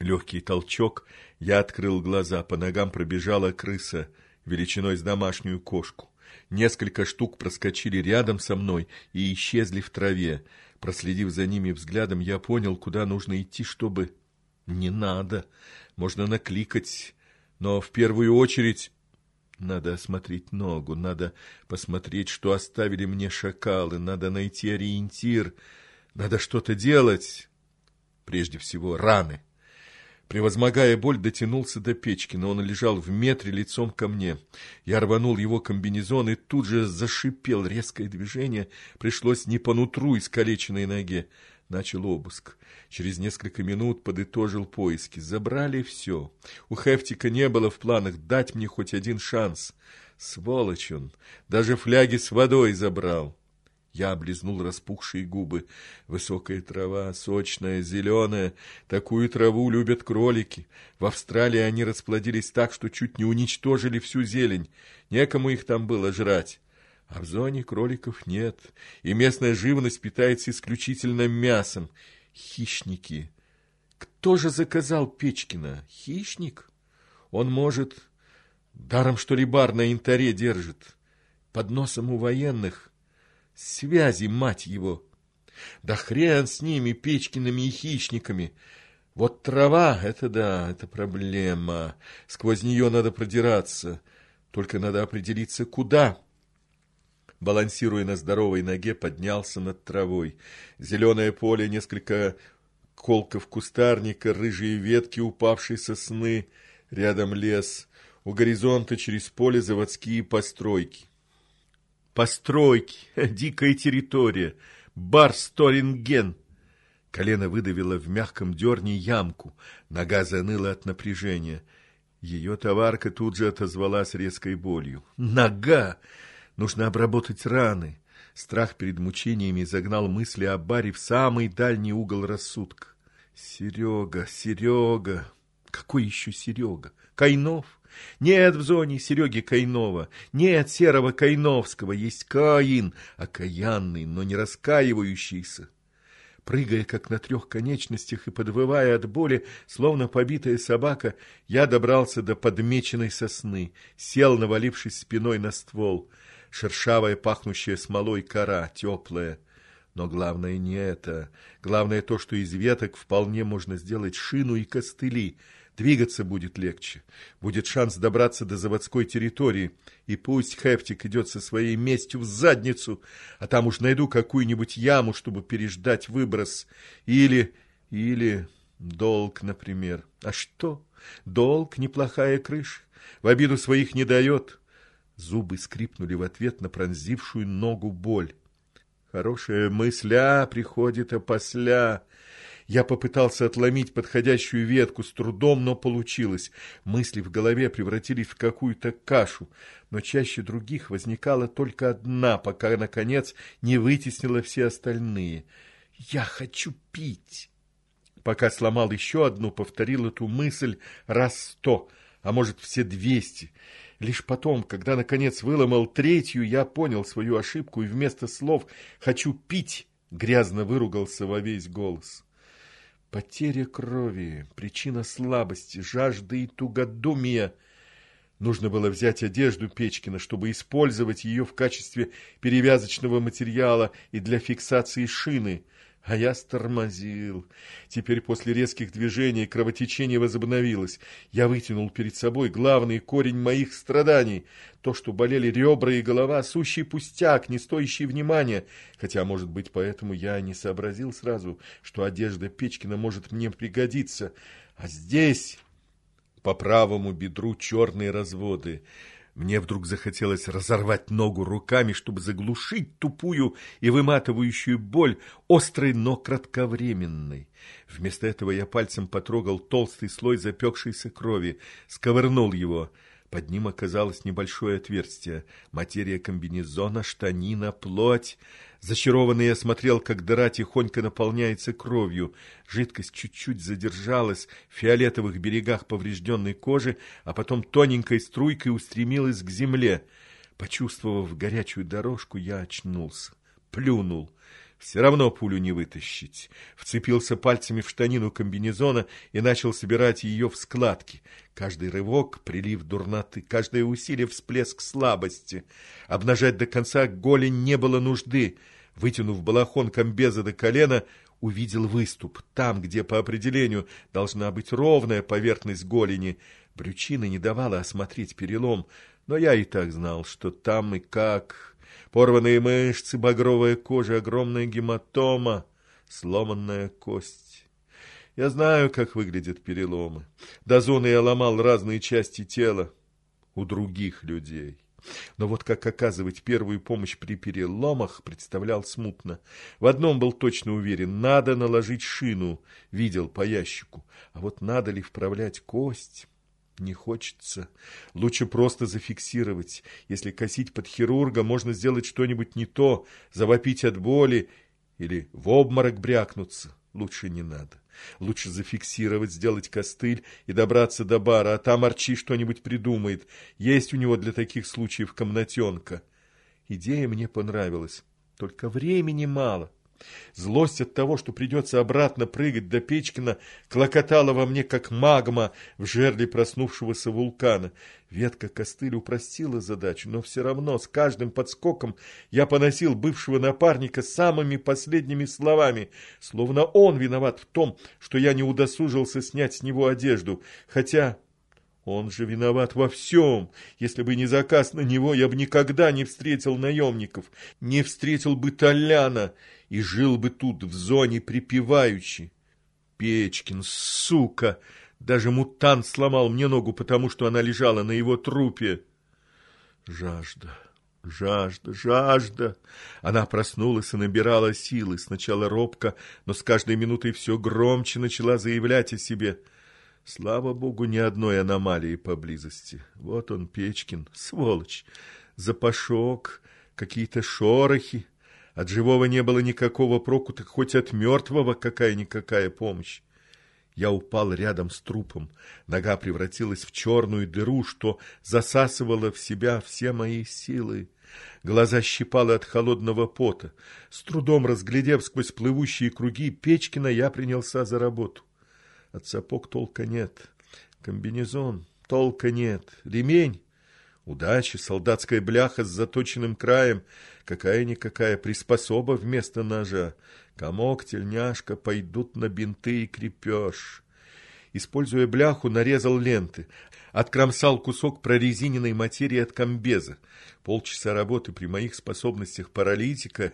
Легкий толчок, я открыл глаза, по ногам пробежала крыса, величиной с домашнюю кошку. Несколько штук проскочили рядом со мной и исчезли в траве. Проследив за ними взглядом, я понял, куда нужно идти, чтобы... Не надо. Можно накликать, но в первую очередь надо осмотреть ногу, надо посмотреть, что оставили мне шакалы, надо найти ориентир, надо что-то делать. Прежде всего, раны. Превозмогая боль, дотянулся до печки, но он лежал в метре лицом ко мне. Я рванул его комбинезон и тут же зашипел. Резкое движение пришлось не по нутру искалеченной ноге. Начал обыск. Через несколько минут подытожил поиски. Забрали все. У Хефтика не было в планах дать мне хоть один шанс. Сволочь он. Даже фляги с водой забрал. Я облизнул распухшие губы. Высокая трава, сочная, зеленая. Такую траву любят кролики. В Австралии они расплодились так, что чуть не уничтожили всю зелень. Некому их там было жрать. А в зоне кроликов нет, и местная живность питается исключительно мясом. Хищники. Кто же заказал Печкина? Хищник? Он может... Даром, что ли, бар на интаре держит. Под носом у военных Связи, мать его! Да хрен с ними, Печкиными и хищниками! Вот трава — это да, это проблема. Сквозь нее надо продираться. Только надо определиться, куда. Балансируя на здоровой ноге, поднялся над травой. Зеленое поле, несколько колков кустарника, рыжие ветки упавшей сосны, рядом лес. У горизонта через поле заводские постройки постройки, дикая территория, бар Сторинген. Колено выдавило в мягком дерне ямку, нога заныла от напряжения. Ее товарка тут же отозвалась резкой болью. Нога! Нужно обработать раны. Страх перед мучениями загнал мысли о баре в самый дальний угол рассудка. Серега, Серега! Какой еще Серега? Кайнов? Нет в зоне Сереги Кайнова, нет серого Кайновского, есть Каин, окаянный, но не раскаивающийся. Прыгая, как на трех конечностях, и подвывая от боли, словно побитая собака, я добрался до подмеченной сосны, сел, навалившись спиной на ствол. Шершавая, пахнущая смолой кора, теплая. Но главное не это. Главное то, что из веток вполне можно сделать шину и костыли — Двигаться будет легче. Будет шанс добраться до заводской территории. И пусть Хефтик идет со своей местью в задницу, а там уж найду какую-нибудь яму, чтобы переждать выброс. Или... или... долг, например. А что? Долг — неплохая крыша. В обиду своих не дает. Зубы скрипнули в ответ на пронзившую ногу боль. Хорошая мысля приходит опосля. Я попытался отломить подходящую ветку с трудом, но получилось. Мысли в голове превратились в какую-то кашу, но чаще других возникала только одна, пока, наконец, не вытеснила все остальные. «Я хочу пить!» Пока сломал еще одну, повторил эту мысль раз сто, а может, все двести. Лишь потом, когда, наконец, выломал третью, я понял свою ошибку и вместо слов «хочу пить» грязно выругался во весь голос. Потеря крови, причина слабости, жажды и тугодумия. Нужно было взять одежду Печкина, чтобы использовать ее в качестве перевязочного материала и для фиксации шины – а я стормозил. Теперь после резких движений кровотечение возобновилось. Я вытянул перед собой главный корень моих страданий. То, что болели ребра и голова, сущий пустяк, не стоящий внимания. Хотя, может быть, поэтому я не сообразил сразу, что одежда Печкина может мне пригодиться. А здесь по правому бедру черные разводы. Мне вдруг захотелось разорвать ногу руками, чтобы заглушить тупую и выматывающую боль, острой, но кратковременной. Вместо этого я пальцем потрогал толстый слой запекшейся крови, сковырнул его — под ним оказалось небольшое отверстие. Материя комбинезона, штанина, плоть. Зачарованный я смотрел, как дыра тихонько наполняется кровью. Жидкость чуть-чуть задержалась в фиолетовых берегах поврежденной кожи, а потом тоненькой струйкой устремилась к земле. Почувствовав горячую дорожку, я очнулся. Плюнул. Все равно пулю не вытащить. Вцепился пальцами в штанину комбинезона и начал собирать ее в складки. Каждый рывок — прилив дурноты, каждое усилие — всплеск слабости. Обнажать до конца голень не было нужды. Вытянув балахон комбеза до колена, увидел выступ. Там, где по определению должна быть ровная поверхность голени. Брючина не давала осмотреть перелом, но я и так знал, что там и как... Порванные мышцы, багровая кожа, огромная гематома, сломанная кость. Я знаю, как выглядят переломы. До зоны я ломал разные части тела у других людей. Но вот как оказывать первую помощь при переломах, представлял смутно. В одном был точно уверен, надо наложить шину, видел по ящику. А вот надо ли вправлять кость... Не хочется. Лучше просто зафиксировать. Если косить под хирурга, можно сделать что-нибудь не то, завопить от боли или в обморок брякнуться. Лучше не надо. Лучше зафиксировать, сделать костыль и добраться до бара, а там Арчи что-нибудь придумает. Есть у него для таких случаев комнатенка. Идея мне понравилась, только времени мало. Злость от того, что придется обратно прыгать до Печкина, клокотала во мне, как магма в жерле проснувшегося вулкана. Ветка костыль упростила задачу, но все равно с каждым подскоком я поносил бывшего напарника самыми последними словами, словно он виноват в том, что я не удосужился снять с него одежду, хотя... Он же виноват во всем. Если бы не заказ на него, я бы никогда не встретил наемников, не встретил бы Толяна и жил бы тут в зоне припеваючи. Печкин, сука! Даже мутант сломал мне ногу, потому что она лежала на его трупе. Жажда, жажда, жажда. Она проснулась и набирала силы. Сначала робко, но с каждой минутой все громче начала заявлять о себе. Слава богу, ни одной аномалии поблизости. Вот он, Печкин, сволочь. Запашок, какие-то шорохи. От живого не было никакого проку, так хоть от мертвого какая-никакая помощь. Я упал рядом с трупом. Нога превратилась в черную дыру, что засасывала в себя все мои силы. Глаза щипало от холодного пота. С трудом разглядев сквозь плывущие круги Печкина, я принялся за работу. От сапог толка нет. Комбинезон толка нет. Ремень Удача, солдатская бляха с заточенным краем, какая-никакая приспособа вместо ножа. Комок, тельняшка пойдут на бинты и крепеж. Используя бляху, нарезал ленты. Откромсал кусок прорезиненной материи от комбеза. Полчаса работы при моих способностях паралитика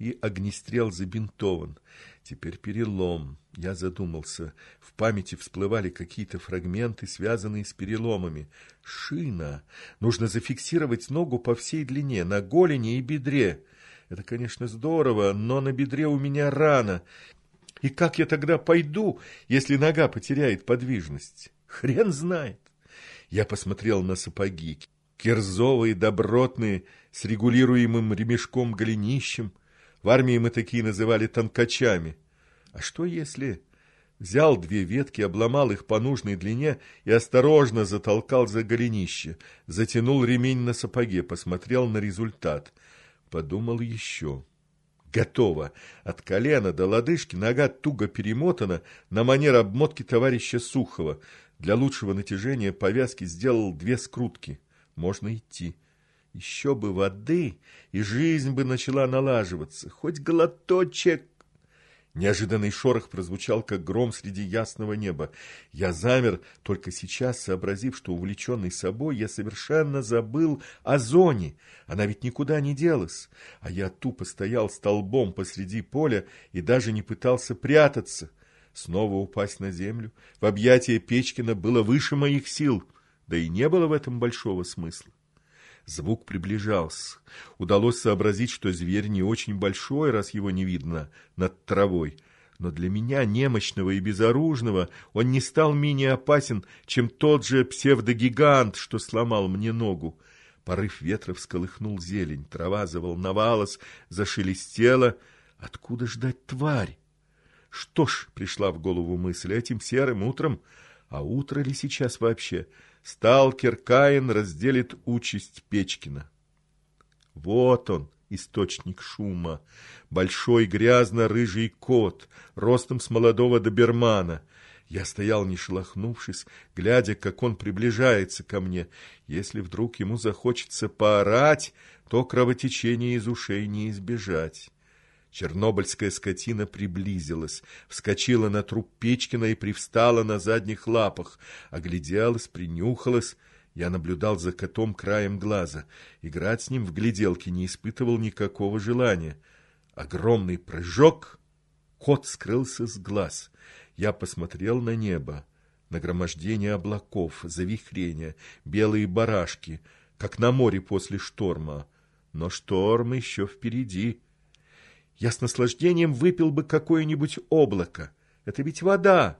и огнестрел забинтован. Теперь перелом. Я задумался. В памяти всплывали какие-то фрагменты, связанные с переломами. Шина. Нужно зафиксировать ногу по всей длине, на голени и бедре. Это, конечно, здорово, но на бедре у меня рана. И как я тогда пойду, если нога потеряет подвижность? Хрен знает. Я посмотрел на сапоги. Кирзовые, добротные, с регулируемым ремешком-голенищем. В армии мы такие называли танкачами. А что если... Взял две ветки, обломал их по нужной длине и осторожно затолкал за голенище. Затянул ремень на сапоге, посмотрел на результат. Подумал еще. Готово. От колена до лодыжки нога туго перемотана на манер обмотки товарища Сухова. Для лучшего натяжения повязки сделал две скрутки. Можно идти. Еще бы воды, и жизнь бы начала налаживаться. Хоть глоточек. Неожиданный шорох прозвучал, как гром среди ясного неба. Я замер, только сейчас сообразив, что увлеченный собой, я совершенно забыл о зоне. Она ведь никуда не делась. А я тупо стоял столбом посреди поля и даже не пытался прятаться. Снова упасть на землю в объятия Печкина было выше моих сил, да и не было в этом большого смысла. Звук приближался. Удалось сообразить, что зверь не очень большой, раз его не видно над травой. Но для меня, немощного и безоружного, он не стал менее опасен, чем тот же псевдогигант, что сломал мне ногу. Порыв ветра всколыхнул зелень, трава заволновалась, зашелестела. Откуда ждать тварь? Что ж, пришла в голову мысль, этим серым утром, а утро ли сейчас вообще — сталкер Каин разделит участь Печкина. Вот он, источник шума. Большой грязно-рыжий кот, ростом с молодого добермана. Я стоял, не шелохнувшись, глядя, как он приближается ко мне. Если вдруг ему захочется поорать, то кровотечение из ушей не избежать. Чернобыльская скотина приблизилась, вскочила на труп Печкина и привстала на задних лапах, огляделась, принюхалась. Я наблюдал за котом краем глаза. Играть с ним в гляделки не испытывал никакого желания. Огромный прыжок, кот скрылся с глаз. Я посмотрел на небо. Нагромождение облаков, завихрения, белые барашки, как на море после шторма. Но шторм еще впереди. Я с наслаждением выпил бы какое-нибудь облако. Это ведь вода.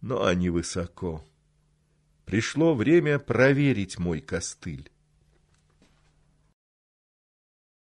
Но они высоко. Пришло время проверить мой костыль.